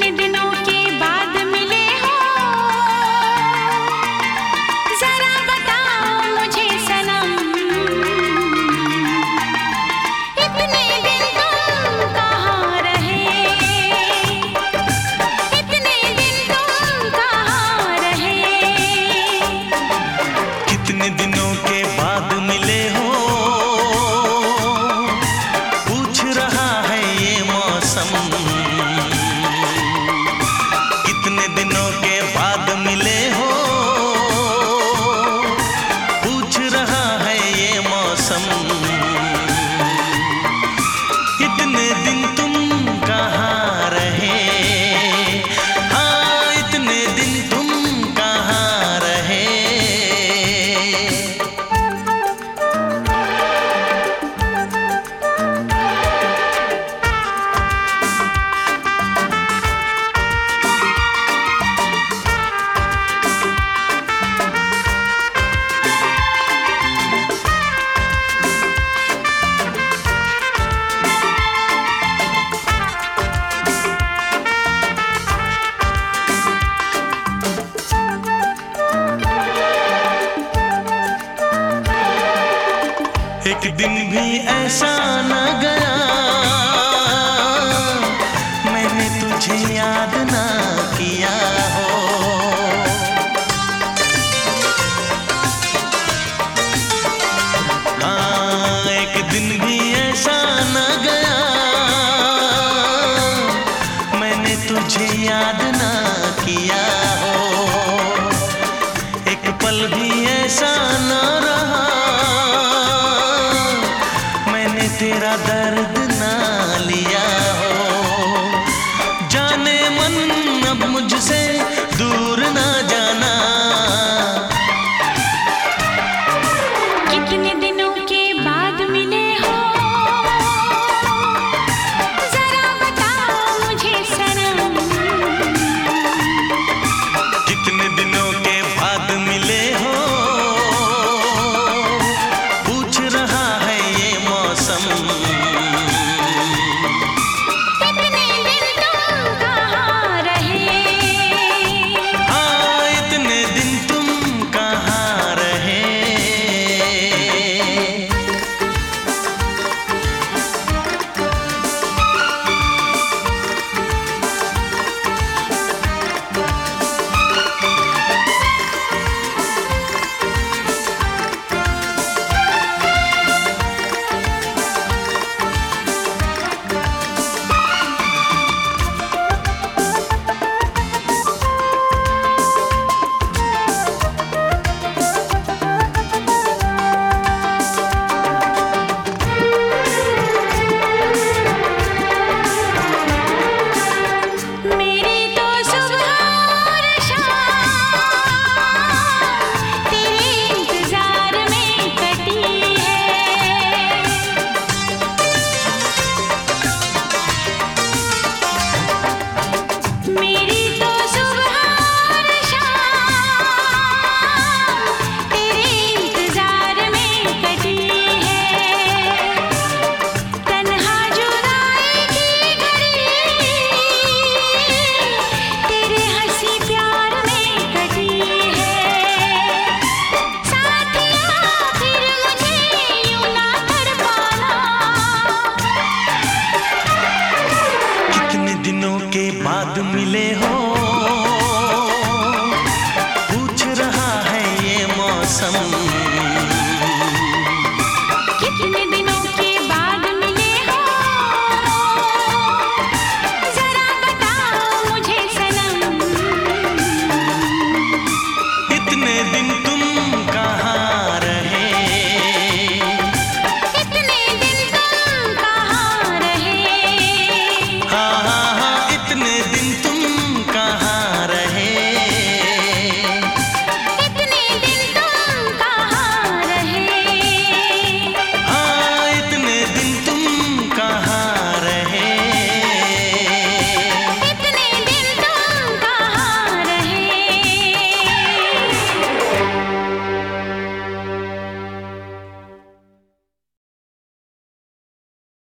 ni dinero. एक दिन भी ऐसा न गया। तेरा दर्द बाद मिले हो।